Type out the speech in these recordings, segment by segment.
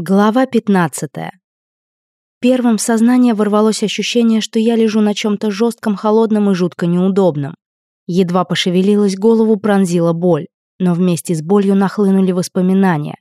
Глава 15. Первым в сознание ворвалось ощущение, что я лежу на чем-то жестком, холодном и жутко неудобном. Едва пошевелилась, голову пронзила боль, но вместе с болью нахлынули воспоминания.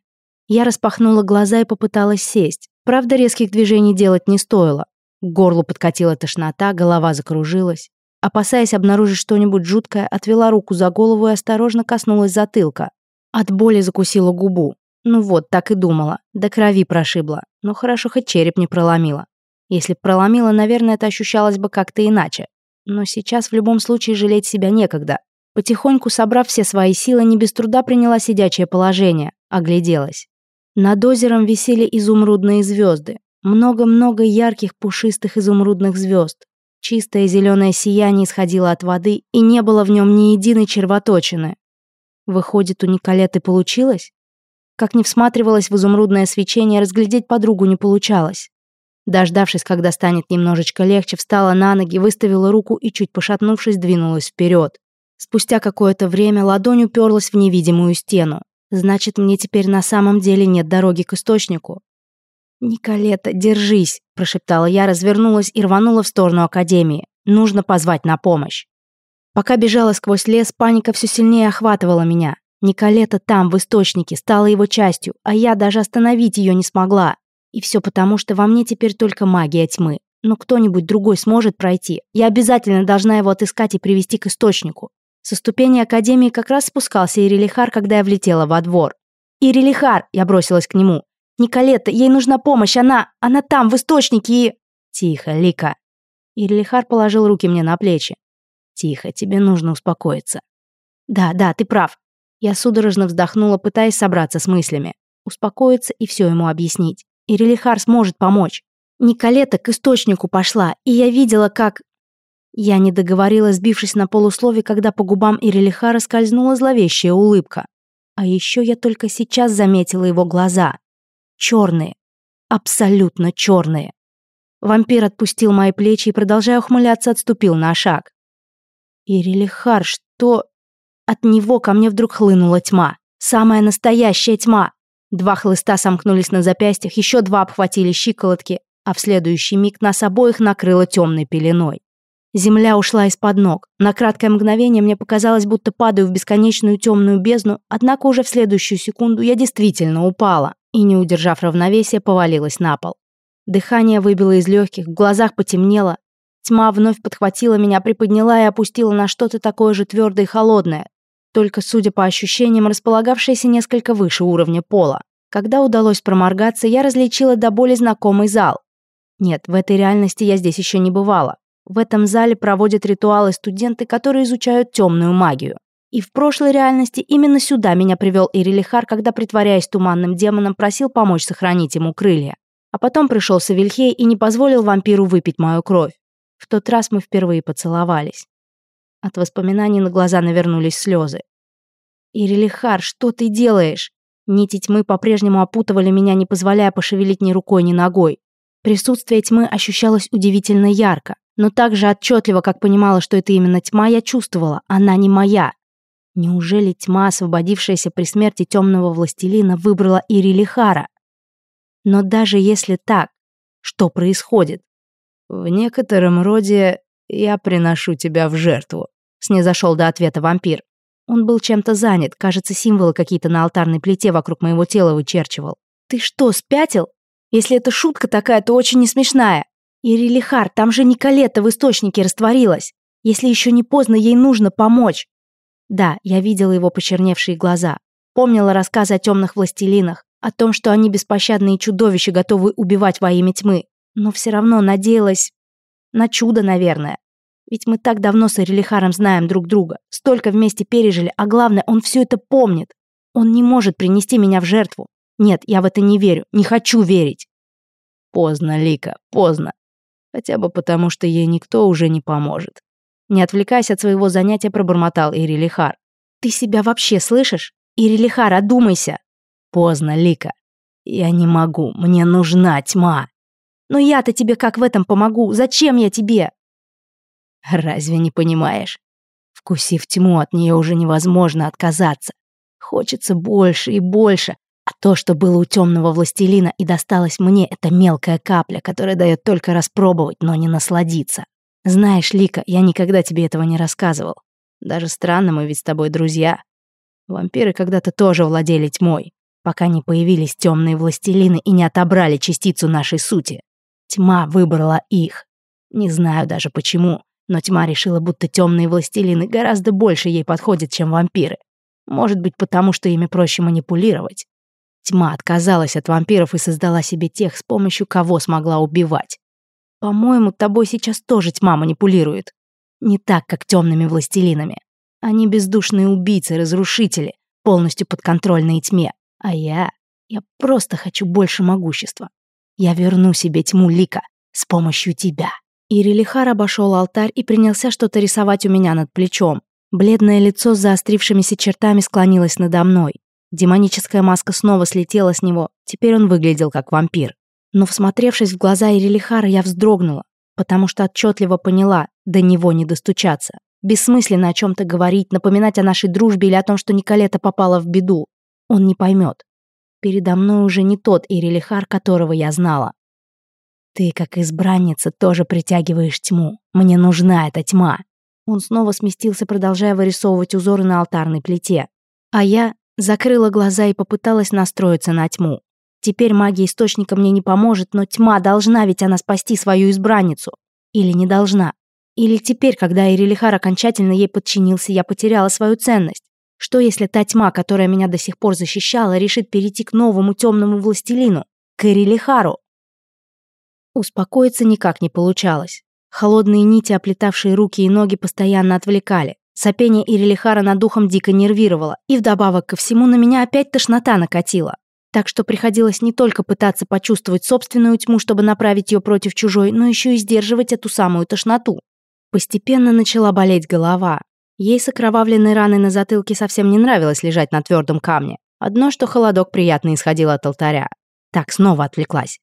Я распахнула глаза и попыталась сесть. Правда, резких движений делать не стоило. К горлу подкатила тошнота, голова закружилась. Опасаясь обнаружить что-нибудь жуткое, отвела руку за голову и осторожно коснулась затылка. От боли закусила губу. Ну вот, так и думала. До крови прошибла. Но хорошо, хоть череп не проломила. Если б проломила, наверное, это ощущалось бы как-то иначе. Но сейчас в любом случае жалеть себя некогда. Потихоньку, собрав все свои силы, не без труда приняла сидячее положение. Огляделась. Над озером висели изумрудные звезды. Много-много ярких пушистых изумрудных звезд. Чистое зеленое сияние исходило от воды, и не было в нем ни единой червоточины. Выходит, у Николеты получилось? Как не всматривалась в изумрудное свечение, разглядеть подругу не получалось. Дождавшись, когда станет немножечко легче, встала на ноги, выставила руку и, чуть пошатнувшись, двинулась вперед. Спустя какое-то время ладонь уперлась в невидимую стену. Значит, мне теперь на самом деле нет дороги к источнику. «Николета, держись!» – прошептала я, развернулась и рванула в сторону Академии. «Нужно позвать на помощь!» Пока бежала сквозь лес, паника все сильнее охватывала меня. Николета там, в источнике, стала его частью, а я даже остановить ее не смогла. И все потому, что во мне теперь только магия тьмы. Но кто-нибудь другой сможет пройти. Я обязательно должна его отыскать и привести к источнику. Со ступени Академии как раз спускался Ирилихар, когда я влетела во двор. «Ирилихар!» – я бросилась к нему. «Николета, ей нужна помощь, она... она там, в источнике и...» «Тихо, Лика!» Ирилихар положил руки мне на плечи. «Тихо, тебе нужно успокоиться». «Да, да, ты прав. Я судорожно вздохнула, пытаясь собраться с мыслями. Успокоиться и все ему объяснить. Ирилихар сможет помочь. Николета к источнику пошла, и я видела, как... Я не договорила, сбившись на полуслове, когда по губам Ирелихара скользнула зловещая улыбка. А еще я только сейчас заметила его глаза. Черные. Абсолютно черные. Вампир отпустил мои плечи и, продолжая ухмыляться, отступил на шаг. Ирелихар, что...» От него ко мне вдруг хлынула тьма. Самая настоящая тьма. Два хлыста сомкнулись на запястьях, еще два обхватили щиколотки, а в следующий миг нас обоих накрыло темной пеленой. Земля ушла из-под ног. На краткое мгновение мне показалось, будто падаю в бесконечную темную бездну, однако уже в следующую секунду я действительно упала и, не удержав равновесия, повалилась на пол. Дыхание выбило из легких, в глазах потемнело. Тьма вновь подхватила меня, приподняла и опустила на что-то такое же твердое и холодное, только, судя по ощущениям, располагавшейся несколько выше уровня пола. Когда удалось проморгаться, я различила до боли знакомый зал. Нет, в этой реальности я здесь еще не бывала. В этом зале проводят ритуалы студенты, которые изучают темную магию. И в прошлой реальности именно сюда меня привел Ирилихар, когда, притворяясь туманным демоном, просил помочь сохранить ему крылья. А потом пришел Савельхей и не позволил вампиру выпить мою кровь. В тот раз мы впервые поцеловались. От воспоминаний на глаза навернулись слезы. «Ирилихар, что ты делаешь?» Нити тьмы по-прежнему опутывали меня, не позволяя пошевелить ни рукой, ни ногой. Присутствие тьмы ощущалось удивительно ярко, но так же отчетливо, как понимала, что это именно тьма, я чувствовала, она не моя. Неужели тьма, освободившаяся при смерти темного властелина, выбрала Ирилихара? Но даже если так, что происходит? В некотором роде «Я приношу тебя в жертву», — снизошел до ответа вампир. Он был чем-то занят, кажется, символы какие-то на алтарной плите вокруг моего тела вычерчивал. «Ты что, спятил? Если это шутка такая, то очень не смешная. Ирилихар, там же Николета в источнике растворилась. Если еще не поздно, ей нужно помочь». Да, я видела его почерневшие глаза. Помнила рассказы о темных властелинах, о том, что они беспощадные чудовища, готовы убивать во имя тьмы. Но все равно надеялась... На чудо, наверное. Ведь мы так давно с Эрилихаром знаем друг друга, столько вместе пережили, а главное, он все это помнит. Он не может принести меня в жертву. Нет, я в это не верю, не хочу верить. Поздно, Лика, поздно. Хотя бы потому, что ей никто уже не поможет. Не отвлекаясь от своего занятия, пробормотал Ирилихар. Ты себя вообще слышишь? Ирилихар, одумайся. Поздно, Лика. Я не могу, мне нужна тьма. Но я-то тебе как в этом помогу? Зачем я тебе? Разве не понимаешь? Вкусив тьму, от нее уже невозможно отказаться. Хочется больше и больше, а то, что было у темного властелина и досталось мне, это мелкая капля, которая дает только распробовать, но не насладиться. Знаешь, Лика, я никогда тебе этого не рассказывал. Даже странно, мы ведь с тобой друзья. Вампиры когда-то тоже владели тьмой, пока не появились темные властелины и не отобрали частицу нашей сути. Тьма выбрала их. Не знаю даже почему. Но тьма решила, будто темные властелины гораздо больше ей подходят, чем вампиры. Может быть, потому что ими проще манипулировать. Тьма отказалась от вампиров и создала себе тех, с помощью кого смогла убивать. По-моему, тобой сейчас тоже тьма манипулирует. Не так, как темными властелинами. Они бездушные убийцы, разрушители, полностью подконтрольные тьме. А я... Я просто хочу больше могущества. Я верну себе тьму Лика с помощью тебя. Ири обошел алтарь и принялся что-то рисовать у меня над плечом. Бледное лицо с заострившимися чертами склонилось надо мной. Демоническая маска снова слетела с него, теперь он выглядел как вампир. Но всмотревшись в глаза Ирилихара, я вздрогнула, потому что отчетливо поняла, до него не достучаться. Бессмысленно о чем-то говорить, напоминать о нашей дружбе или о том, что Николета попала в беду. Он не поймет. Передо мной уже не тот Ирилихар, которого я знала. Ты, как избранница, тоже притягиваешь тьму. Мне нужна эта тьма». Он снова сместился, продолжая вырисовывать узоры на алтарной плите. А я закрыла глаза и попыталась настроиться на тьму. Теперь магия источника мне не поможет, но тьма должна ведь она спасти свою избранницу. Или не должна. Или теперь, когда Ирилихар окончательно ей подчинился, я потеряла свою ценность. Что если та тьма, которая меня до сих пор защищала, решит перейти к новому темному властелину, к Ирилихару? Успокоиться никак не получалось. Холодные нити, оплетавшие руки и ноги, постоянно отвлекали. Сопение Ирилихара над духом дико нервировало, и вдобавок ко всему на меня опять тошнота накатила. Так что приходилось не только пытаться почувствовать собственную тьму, чтобы направить ее против чужой, но еще и сдерживать эту самую тошноту. Постепенно начала болеть голова. Ей с окровавленной раной на затылке совсем не нравилось лежать на твердом камне. Одно, что холодок приятно исходил от алтаря. Так, снова отвлеклась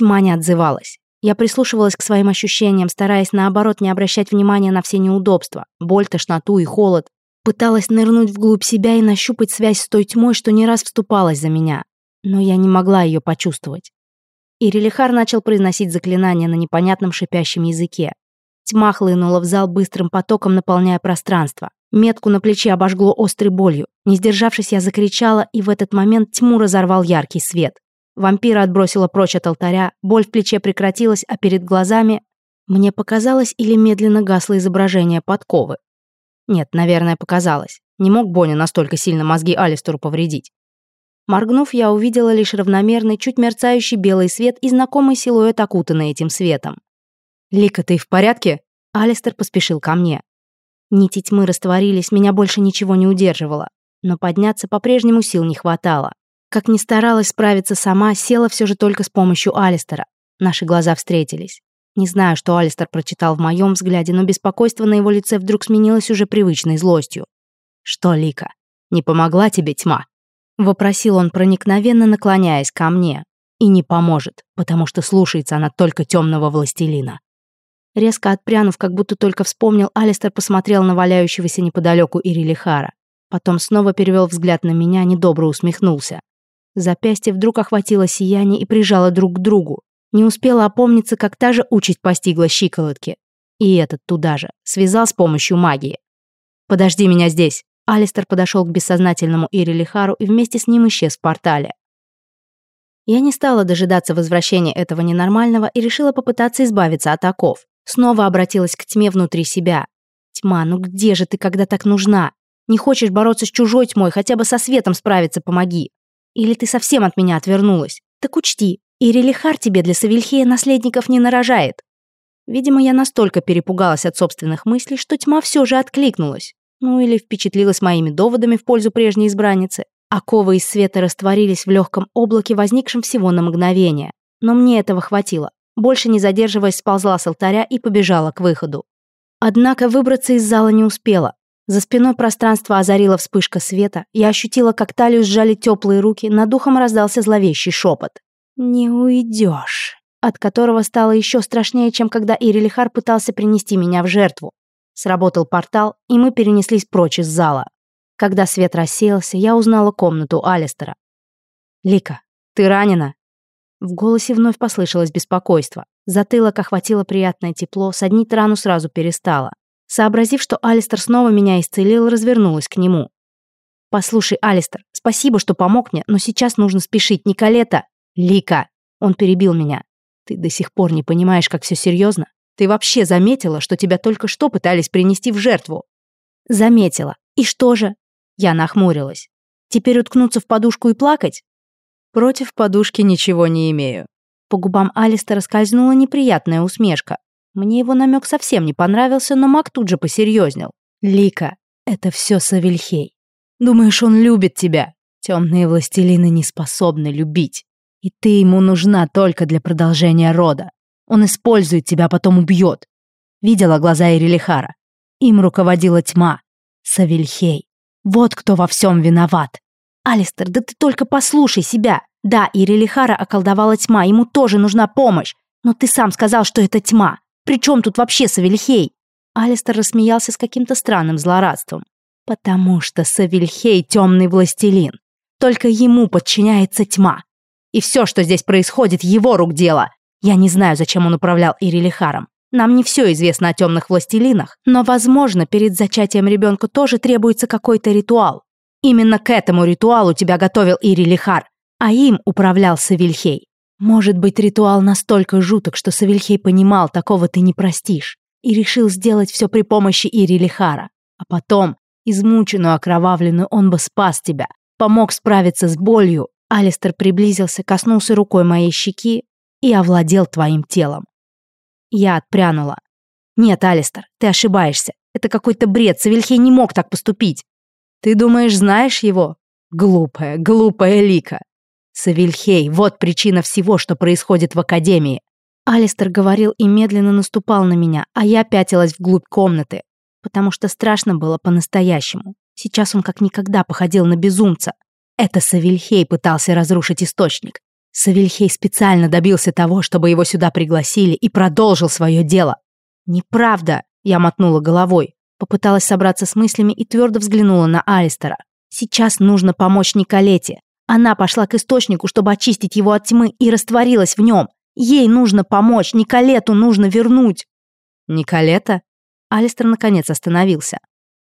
тьма не отзывалась. Я прислушивалась к своим ощущениям, стараясь, наоборот, не обращать внимания на все неудобства, боль, тошноту и холод. Пыталась нырнуть вглубь себя и нащупать связь с той тьмой, что не раз вступалась за меня. Но я не могла ее почувствовать. И Релихар начал произносить заклинания на непонятном шипящем языке. Тьма хлынула в зал быстрым потоком, наполняя пространство. Метку на плече обожгло острой болью. Не сдержавшись, я закричала, и в этот момент тьму разорвал яркий свет. Вампира отбросила прочь от алтаря, боль в плече прекратилась, а перед глазами мне показалось или медленно гасло изображение подковы. Нет, наверное, показалось. Не мог Боня настолько сильно мозги Алистеру повредить. Моргнув, я увидела лишь равномерный, чуть мерцающий белый свет и знакомый силуэт, окутанный этим светом. «Лика, ты в порядке?» Алистер поспешил ко мне. Нити тьмы растворились, меня больше ничего не удерживало, но подняться по-прежнему сил не хватало. Как ни старалась справиться сама, села все же только с помощью Алистера. Наши глаза встретились. Не знаю, что Алистер прочитал в моем взгляде, но беспокойство на его лице вдруг сменилось уже привычной злостью. «Что, Лика, не помогла тебе тьма?» Вопросил он проникновенно, наклоняясь ко мне. «И не поможет, потому что слушается она только темного властелина». Резко отпрянув, как будто только вспомнил, Алистер посмотрел на валяющегося неподалеку Ирилихара. Потом снова перевел взгляд на меня, недобро усмехнулся. Запястье вдруг охватило сияние и прижало друг к другу. Не успела опомниться, как та же участь постигла щиколотки. И этот туда же. Связал с помощью магии. «Подожди меня здесь!» Алистер подошел к бессознательному Ири Лихару и вместе с ним исчез в портале. Я не стала дожидаться возвращения этого ненормального и решила попытаться избавиться от оков. Снова обратилась к тьме внутри себя. «Тьма, ну где же ты, когда так нужна? Не хочешь бороться с чужой тьмой, хотя бы со светом справиться помоги!» Или ты совсем от меня отвернулась? Так учти, Ирилихар тебе для Савельхея наследников не нарожает». Видимо, я настолько перепугалась от собственных мыслей, что тьма все же откликнулась. Ну или впечатлилась моими доводами в пользу прежней избранницы. Оковы из света растворились в легком облаке, возникшем всего на мгновение. Но мне этого хватило. Больше не задерживаясь, сползла с алтаря и побежала к выходу. Однако выбраться из зала не успела. За спиной пространство озарила вспышка света. Я ощутила, как талию сжали теплые руки, над духом раздался зловещий шепот. «Не уйдешь», от которого стало еще страшнее, чем когда Ирилихар пытался принести меня в жертву. Сработал портал, и мы перенеслись прочь из зала. Когда свет рассеялся, я узнала комнату Алистера. «Лика, ты ранена?» В голосе вновь послышалось беспокойство. Затылок охватило приятное тепло, соднить рану сразу перестало. Сообразив, что Алистер снова меня исцелил, развернулась к нему. «Послушай, Алистер, спасибо, что помог мне, но сейчас нужно спешить, Николета!» «Лика!» Он перебил меня. «Ты до сих пор не понимаешь, как все серьезно? Ты вообще заметила, что тебя только что пытались принести в жертву?» «Заметила. И что же?» Я нахмурилась. «Теперь уткнуться в подушку и плакать?» «Против подушки ничего не имею». По губам Алистера скользнула неприятная усмешка. Мне его намек совсем не понравился, но Мак тут же посерьезнел. «Лика, это все Савельхей. Думаешь, он любит тебя? Темные властелины не способны любить. И ты ему нужна только для продолжения рода. Он использует тебя, а потом убьет. Видела глаза Ирилихара. Им руководила тьма. Савельхей. Вот кто во всем виноват. Алистер, да ты только послушай себя. Да, Ирилихара околдовала тьма, ему тоже нужна помощь. Но ты сам сказал, что это тьма. Причем тут вообще Савельхей?» Алистер рассмеялся с каким-то странным злорадством. «Потому что Савельхей — темный властелин. Только ему подчиняется тьма. И все, что здесь происходит, его рук дело. Я не знаю, зачем он управлял Ирилихаром. Нам не все известно о темных властелинах, но, возможно, перед зачатием ребенка тоже требуется какой-то ритуал. Именно к этому ритуалу тебя готовил Ирилихар, а им управлял Савельхей. Может быть, ритуал настолько жуток, что Савельхей понимал, такого ты не простишь, и решил сделать все при помощи Ири Лихара. А потом, измученную, окровавленную, он бы спас тебя, помог справиться с болью. Алистер приблизился, коснулся рукой моей щеки и овладел твоим телом. Я отпрянула. «Нет, Алистер, ты ошибаешься. Это какой-то бред, Савельхей не мог так поступить. Ты думаешь, знаешь его? Глупая, глупая Лика. Савельхей, вот причина всего, что происходит в Академии. Алистер говорил и медленно наступал на меня, а я пятилась вглубь комнаты, потому что страшно было по-настоящему. Сейчас он как никогда походил на безумца. Это Савельхей пытался разрушить источник. Савельхей специально добился того, чтобы его сюда пригласили и продолжил свое дело. «Неправда!» — я мотнула головой. Попыталась собраться с мыслями и твердо взглянула на Алистера. «Сейчас нужно помочь Николете. Она пошла к источнику, чтобы очистить его от тьмы, и растворилась в нем. Ей нужно помочь, Николету нужно вернуть. Николета? Алистер наконец остановился.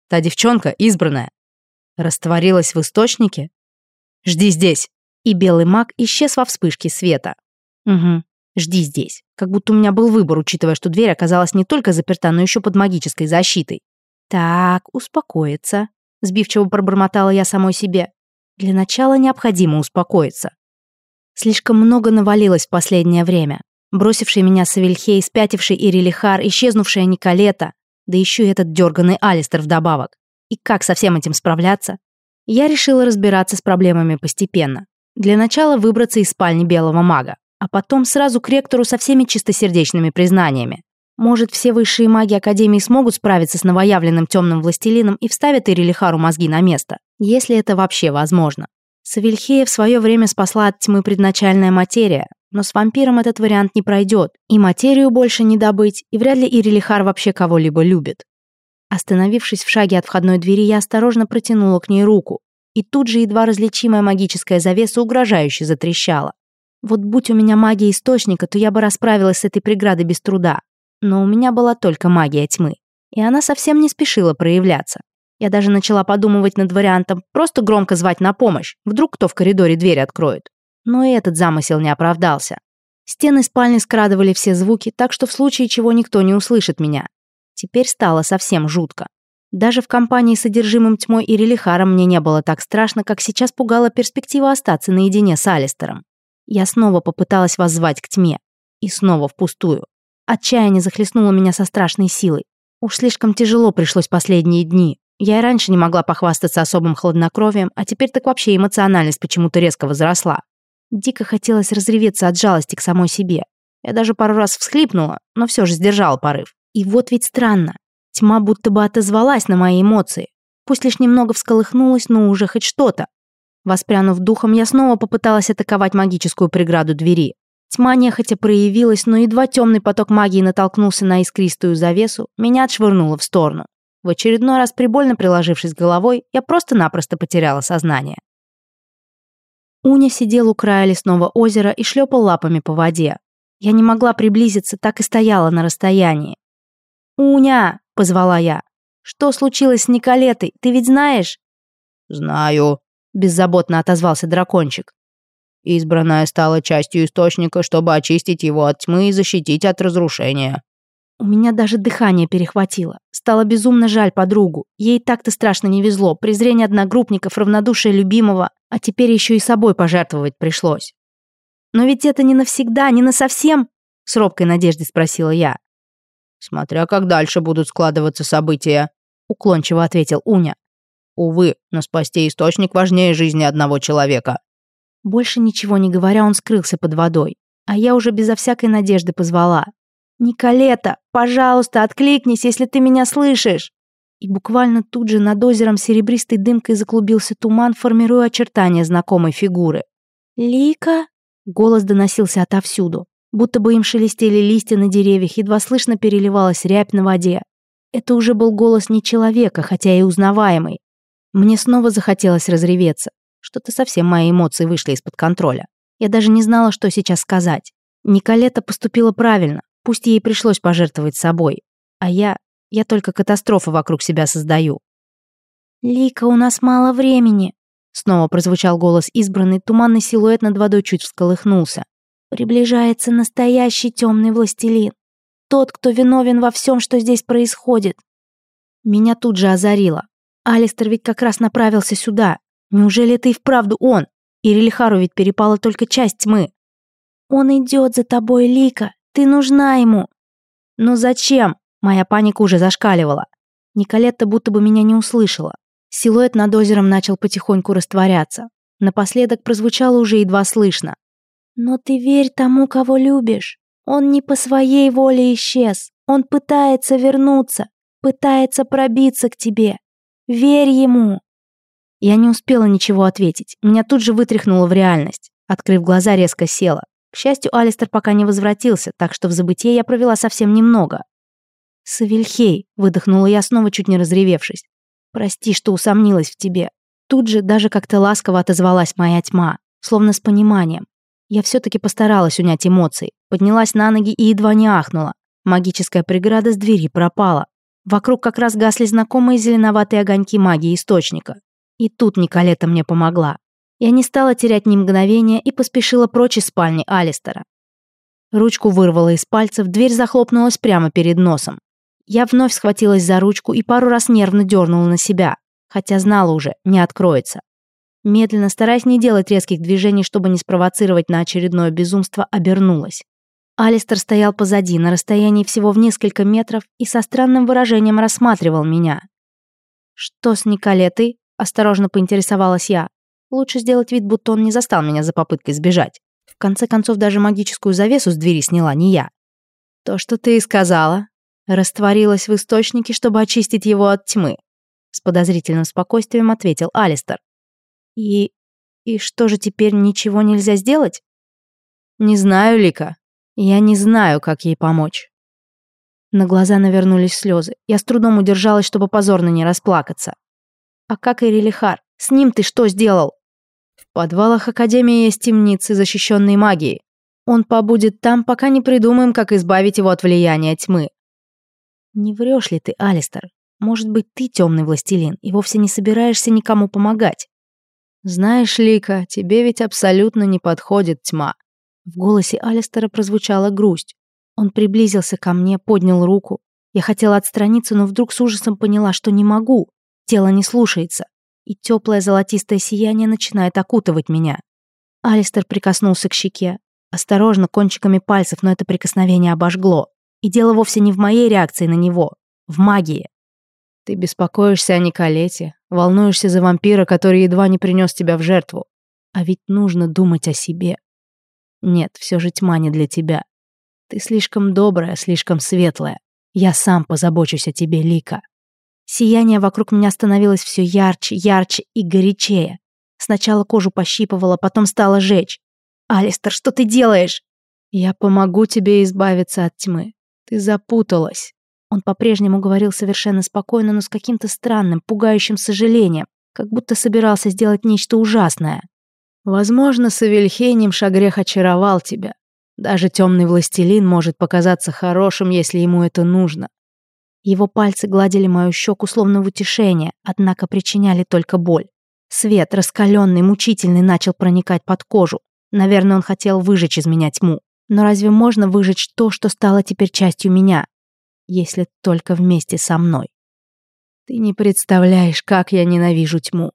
Та девчонка избранная. Растворилась в источнике? Жди здесь. И белый маг исчез во вспышке света. Угу, жди здесь. Как будто у меня был выбор, учитывая, что дверь оказалась не только заперта, но еще под магической защитой. Так, успокоиться. Сбивчиво пробормотала я самой себе. Для начала необходимо успокоиться. Слишком много навалилось в последнее время. Бросивший меня Савельхей, спятивший Ирилихар, исчезнувшая Николета, да еще и этот дерганный Алистер вдобавок. И как со всем этим справляться? Я решила разбираться с проблемами постепенно. Для начала выбраться из спальни белого мага, а потом сразу к ректору со всеми чистосердечными признаниями. Может, все высшие маги Академии смогут справиться с новоявленным темным властелином и вставят Ирилихару мозги на место если это вообще возможно. Савельхея в свое время спасла от тьмы предначальная материя, но с вампиром этот вариант не пройдет, и материю больше не добыть, и вряд ли Ирилихар вообще кого-либо любит. Остановившись в шаге от входной двери, я осторожно протянула к ней руку, и тут же едва различимая магическая завеса угрожающе затрещала. Вот будь у меня магия источника, то я бы расправилась с этой преградой без труда. Но у меня была только магия тьмы, и она совсем не спешила проявляться. Я даже начала подумывать над вариантом просто громко звать на помощь. Вдруг кто в коридоре дверь откроет. Но и этот замысел не оправдался. Стены спальни скрадывали все звуки, так что в случае чего никто не услышит меня. Теперь стало совсем жутко. Даже в компании с одержимым тьмой и релихаром мне не было так страшно, как сейчас пугала перспектива остаться наедине с Алистером. Я снова попыталась воззвать к тьме. И снова впустую. Отчаяние захлестнуло меня со страшной силой. Уж слишком тяжело пришлось последние дни. Я и раньше не могла похвастаться особым хладнокровием, а теперь так вообще эмоциональность почему-то резко возросла. Дико хотелось разреветься от жалости к самой себе. Я даже пару раз всхлипнула, но все же сдержала порыв. И вот ведь странно. Тьма будто бы отозвалась на мои эмоции. Пусть лишь немного всколыхнулась, но уже хоть что-то. Воспрянув духом, я снова попыталась атаковать магическую преграду двери. Тьма нехотя проявилась, но едва темный поток магии натолкнулся на искристую завесу, меня отшвырнуло в сторону. В очередной раз прибольно приложившись головой, я просто-напросто потеряла сознание. Уня сидел у края лесного озера и шлепал лапами по воде. Я не могла приблизиться, так и стояла на расстоянии. «Уня!» — позвала я. «Что случилось с Николетой, ты ведь знаешь?» «Знаю», — беззаботно отозвался дракончик. «Избранная стала частью источника, чтобы очистить его от тьмы и защитить от разрушения. У меня даже дыхание перехватило. Стало безумно жаль подругу. Ей так-то страшно не везло. Презрение одногруппников, равнодушие любимого. А теперь еще и собой пожертвовать пришлось. «Но ведь это не навсегда, не на совсем, С робкой надеждой спросила я. «Смотря как дальше будут складываться события», уклончиво ответил Уня. «Увы, но спасти источник важнее жизни одного человека». Больше ничего не говоря, он скрылся под водой. А я уже безо всякой надежды позвала. «Николета, пожалуйста, откликнись, если ты меня слышишь!» И буквально тут же над озером серебристой дымкой заклубился туман, формируя очертания знакомой фигуры. «Лика?» — голос доносился отовсюду. Будто бы им шелестели листья на деревьях, едва слышно переливалась рябь на воде. Это уже был голос не человека, хотя и узнаваемый. Мне снова захотелось разреветься. Что-то совсем мои эмоции вышли из-под контроля. Я даже не знала, что сейчас сказать. Николета поступила правильно. Пусть ей пришлось пожертвовать собой, а я... я только катастрофу вокруг себя создаю». «Лика, у нас мало времени», — снова прозвучал голос избранный, туманный силуэт над водой чуть всколыхнулся. «Приближается настоящий темный властелин. Тот, кто виновен во всем, что здесь происходит». Меня тут же озарило. Алистер ведь как раз направился сюда. Неужели это и вправду он? Ирильхару ведь перепала только часть тьмы. «Он идет за тобой, Лика. Ты нужна ему. но зачем? Моя паника уже зашкаливала. Николетта будто бы меня не услышала. Силуэт над озером начал потихоньку растворяться. Напоследок прозвучало уже едва слышно. «Но ты верь тому, кого любишь. Он не по своей воле исчез. Он пытается вернуться, пытается пробиться к тебе. Верь ему!» Я не успела ничего ответить. Меня тут же вытряхнуло в реальность. Открыв глаза, резко села. К счастью, Алистер пока не возвратился, так что в забытье я провела совсем немного. «Савельхей», — выдохнула я, снова чуть не разревевшись. «Прости, что усомнилась в тебе». Тут же даже как-то ласково отозвалась моя тьма, словно с пониманием. Я все-таки постаралась унять эмоции, поднялась на ноги и едва не ахнула. Магическая преграда с двери пропала. Вокруг как раз гасли знакомые зеленоватые огоньки магии источника. И тут Николета мне помогла. Я не стала терять ни мгновения и поспешила прочь из спальни Алистера. Ручку вырвала из пальцев, дверь захлопнулась прямо перед носом. Я вновь схватилась за ручку и пару раз нервно дернула на себя, хотя знала уже, не откроется. Медленно, стараясь не делать резких движений, чтобы не спровоцировать на очередное безумство, обернулась. Алистер стоял позади, на расстоянии всего в несколько метров, и со странным выражением рассматривал меня. «Что с Николетой?» – осторожно поинтересовалась я. Лучше сделать вид, будто он не застал меня за попыткой сбежать. В конце концов, даже магическую завесу с двери сняла не я. То, что ты и сказала, растворилась в источнике, чтобы очистить его от тьмы. С подозрительным спокойствием ответил Алистер. И... и что же теперь ничего нельзя сделать? Не знаю, Лика. Я не знаю, как ей помочь. На глаза навернулись слезы. Я с трудом удержалась, чтобы позорно не расплакаться. А как и Релихар? С ним ты что сделал? В подвалах Академии есть темницы, защищенные магией. Он побудет там, пока не придумаем, как избавить его от влияния тьмы. Не врешь ли ты, Алистер? Может быть, ты темный властелин и вовсе не собираешься никому помогать? Знаешь, Лика, тебе ведь абсолютно не подходит тьма. В голосе Алистера прозвучала грусть. Он приблизился ко мне, поднял руку. Я хотела отстраниться, но вдруг с ужасом поняла, что не могу. Тело не слушается и теплое золотистое сияние начинает окутывать меня. Алистер прикоснулся к щеке. Осторожно, кончиками пальцев, но это прикосновение обожгло. И дело вовсе не в моей реакции на него, в магии. Ты беспокоишься о Николете, волнуешься за вампира, который едва не принес тебя в жертву. А ведь нужно думать о себе. Нет, все же тьма не для тебя. Ты слишком добрая, слишком светлая. Я сам позабочусь о тебе, Лика. Сияние вокруг меня становилось все ярче, ярче и горячее. Сначала кожу пощипывало, потом стало жечь. «Алистер, что ты делаешь?» «Я помогу тебе избавиться от тьмы. Ты запуталась». Он по-прежнему говорил совершенно спокойно, но с каким-то странным, пугающим сожалением, как будто собирался сделать нечто ужасное. «Возможно, Савельхейнем Шагрех очаровал тебя. Даже темный властелин может показаться хорошим, если ему это нужно. Его пальцы гладили мою щеку словно в утешение, однако причиняли только боль. Свет, раскаленный, мучительный, начал проникать под кожу. Наверное, он хотел выжечь из меня тьму. Но разве можно выжечь то, что стало теперь частью меня? Если только вместе со мной. Ты не представляешь, как я ненавижу тьму.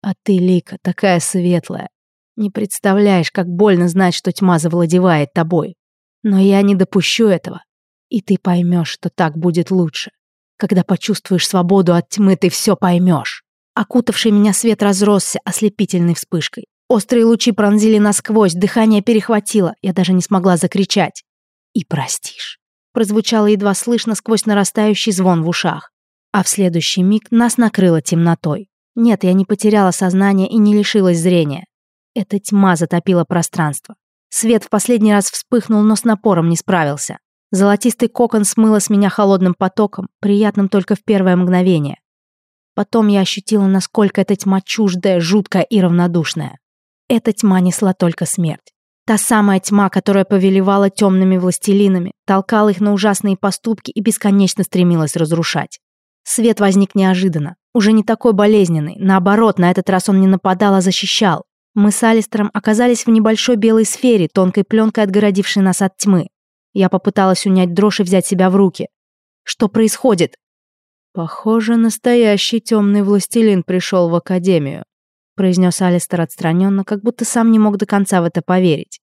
А ты, Лика, такая светлая. Не представляешь, как больно знать, что тьма завладевает тобой. Но я не допущу этого и ты поймешь, что так будет лучше. Когда почувствуешь свободу от тьмы, ты все поймешь. Окутавший меня свет разросся ослепительной вспышкой. Острые лучи пронзили насквозь, дыхание перехватило, я даже не смогла закричать. «И простишь», прозвучало едва слышно сквозь нарастающий звон в ушах. А в следующий миг нас накрыло темнотой. Нет, я не потеряла сознание и не лишилась зрения. Эта тьма затопила пространство. Свет в последний раз вспыхнул, но с напором не справился. Золотистый кокон смыло с меня холодным потоком, приятным только в первое мгновение. Потом я ощутила, насколько эта тьма чуждая, жуткая и равнодушная. Эта тьма несла только смерть. Та самая тьма, которая повелевала темными властелинами, толкала их на ужасные поступки и бесконечно стремилась разрушать. Свет возник неожиданно, уже не такой болезненный, наоборот, на этот раз он не нападал, а защищал. Мы с Алистером оказались в небольшой белой сфере, тонкой пленкой отгородившей нас от тьмы. Я попыталась унять дрожь и взять себя в руки. «Что происходит?» «Похоже, настоящий темный властелин пришел в Академию», произнес Алистер отстраненно, как будто сам не мог до конца в это поверить.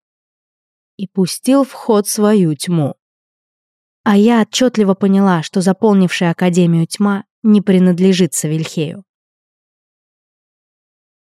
И пустил в ход свою тьму. А я отчетливо поняла, что заполнившая Академию тьма не принадлежит Савельхею.